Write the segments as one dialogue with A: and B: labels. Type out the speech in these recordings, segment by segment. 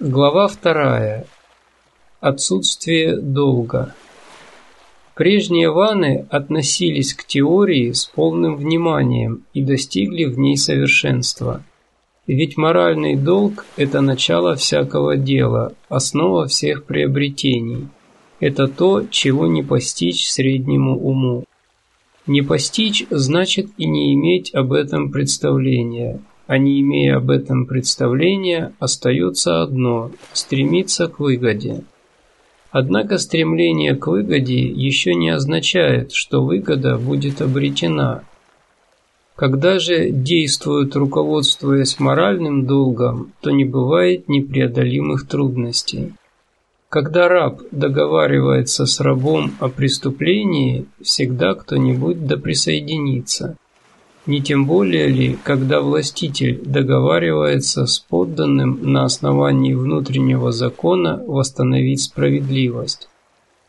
A: Глава вторая. Отсутствие долга. Прежние ваны относились к теории с полным вниманием и достигли в ней совершенства. Ведь моральный долг – это начало всякого дела, основа всех приобретений. Это то, чего не постичь среднему уму. Не постичь значит и не иметь об этом представления, а не имея об этом представления, остается одно – стремиться к выгоде. Однако стремление к выгоде еще не означает, что выгода будет обретена. Когда же действуют руководствуясь моральным долгом, то не бывает непреодолимых трудностей. Когда раб договаривается с рабом о преступлении, всегда кто-нибудь да присоединится – не тем более ли, когда властитель договаривается с подданным на основании внутреннего закона восстановить справедливость?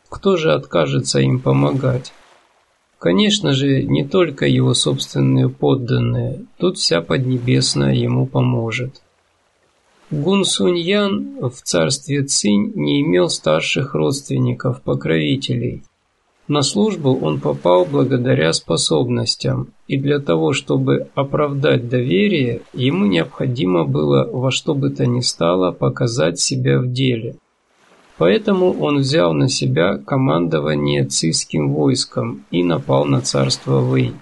A: Кто же откажется им помогать? Конечно же, не только его собственные подданные, тут вся Поднебесная ему поможет. Гун Суньян в царстве Цинь не имел старших родственников-покровителей, на службу он попал благодаря способностям, и для того, чтобы оправдать доверие, ему необходимо было во что бы то ни стало показать себя в деле. Поэтому он взял на себя командование цийским войском и напал на царство Вэй.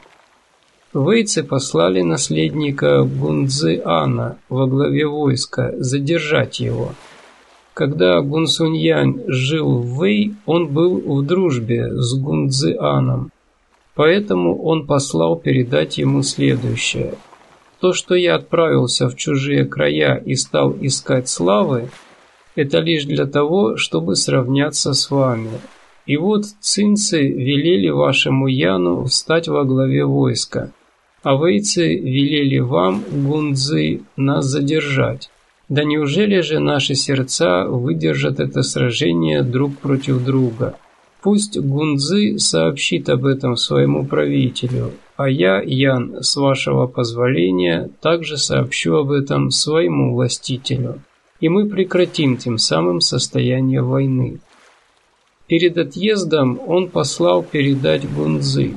A: Вейцы послали наследника Гунцзы Ана во главе войска задержать его – когда Гунсуньянь жил в Вэй, он был в дружбе с Гунцзианом, поэтому он послал передать ему следующее. То, что я отправился в чужие края и стал искать славы, это лишь для того, чтобы сравняться с вами. И вот цинцы велели вашему Яну встать во главе войска, а вейцы велели вам, Гунцзы, нас задержать. Да неужели же наши сердца выдержат это сражение друг против друга? Пусть Гунзы сообщит об этом своему правителю, а я, Ян, с вашего позволения, также сообщу об этом своему властителю, и мы прекратим тем самым состояние войны. Перед отъездом он послал передать Гунзы.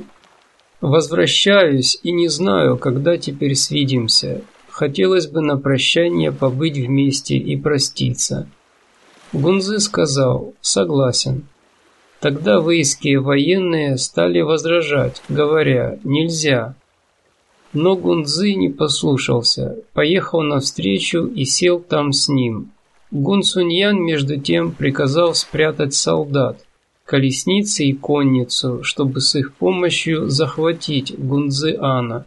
A: «Возвращаюсь и не знаю, когда теперь свидимся. Хотелось бы на прощание побыть вместе и проститься. Гунзы сказал «Согласен». Тогда вейские военные стали возражать, говоря «Нельзя». Но Гунзы не послушался, поехал навстречу и сел там с ним. Гун Суньян между тем приказал спрятать солдат, колесницы и конницу, чтобы с их помощью захватить Гунзы Ана.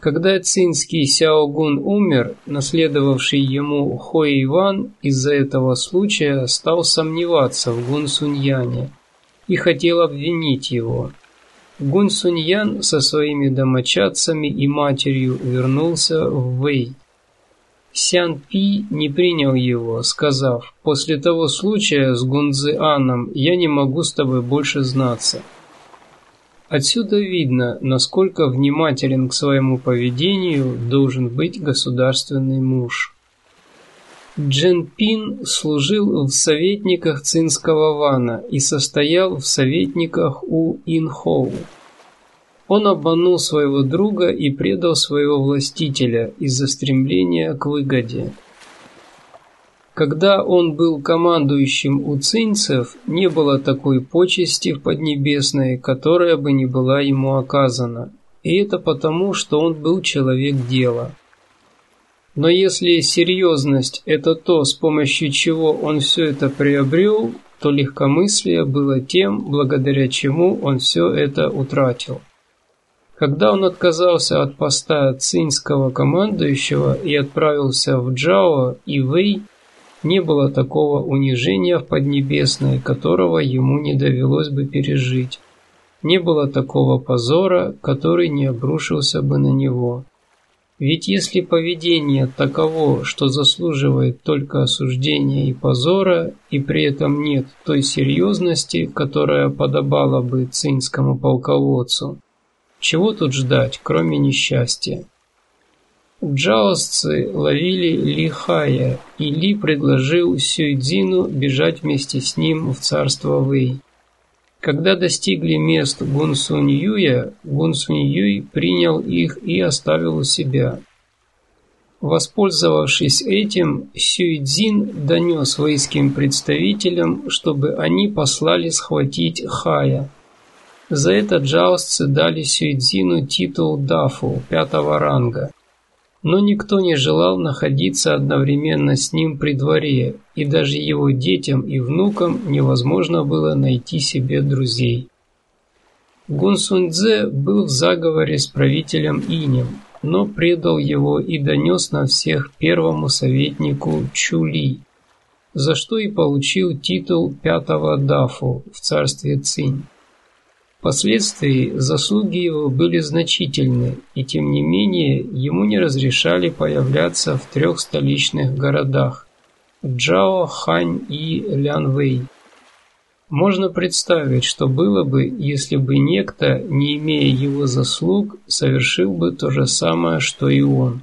A: Когда цинский Сяогун умер, наследовавший ему Хуэй Иван из-за этого случая стал сомневаться в Гун Суньяне и хотел обвинить его. Гун Суньян со своими домочадцами и матерью вернулся в Вэй. Сян Пи не принял его, сказав, «После того случая с Гунзы Аном я не могу с тобой больше знаться». Отсюда видно, насколько внимателен к своему поведению должен быть государственный муж. Джен Пин служил в советниках цинского вана и состоял в советниках у Инхоу. Он обманул своего друга и предал своего властителя из-за стремления к выгоде. Когда он был командующим у цинцев, не было такой почести в Поднебесной, которая бы не была ему оказана. И это потому, что он был человек дела. Но если серьезность – это то, с помощью чего он все это приобрел, то легкомыслие было тем, благодаря чему он все это утратил. Когда он отказался от поста цинского командующего и отправился в Джао и Вэй, не было такого унижения в Поднебесной, которого ему не довелось бы пережить. Не было такого позора, который не обрушился бы на него. Ведь если поведение таково, что заслуживает только осуждения и позора, и при этом нет той серьезности, которая подобала бы цинскому полководцу, чего тут ждать, кроме несчастья? Джаосцы ловили Ли Хая, и Ли предложил Сюйдзину бежать вместе с ним в царство Вэй. Когда достигли мест Гунсунь-Юя, Гунсунь-Юй принял их и оставил у себя. Воспользовавшись этим, Сюйдзин донес вейским представителям, чтобы они послали схватить Хая. За это джаосцы дали Сюйдзину титул Дафу пятого ранга. Но никто не желал находиться одновременно с ним при дворе, и даже его детям и внукам невозможно было найти себе друзей. Гун Суньцзе был в заговоре с правителем Инем, но предал его и донес на всех первому советнику Чули, за что и получил титул пятого дафу в царстве Цинь. Впоследствии заслуги его были значительны, и тем не менее ему не разрешали появляться в трех столичных городах – Джао, Хань и Лянвэй. Можно представить, что было бы, если бы некто, не имея его заслуг, совершил бы то же самое, что и он.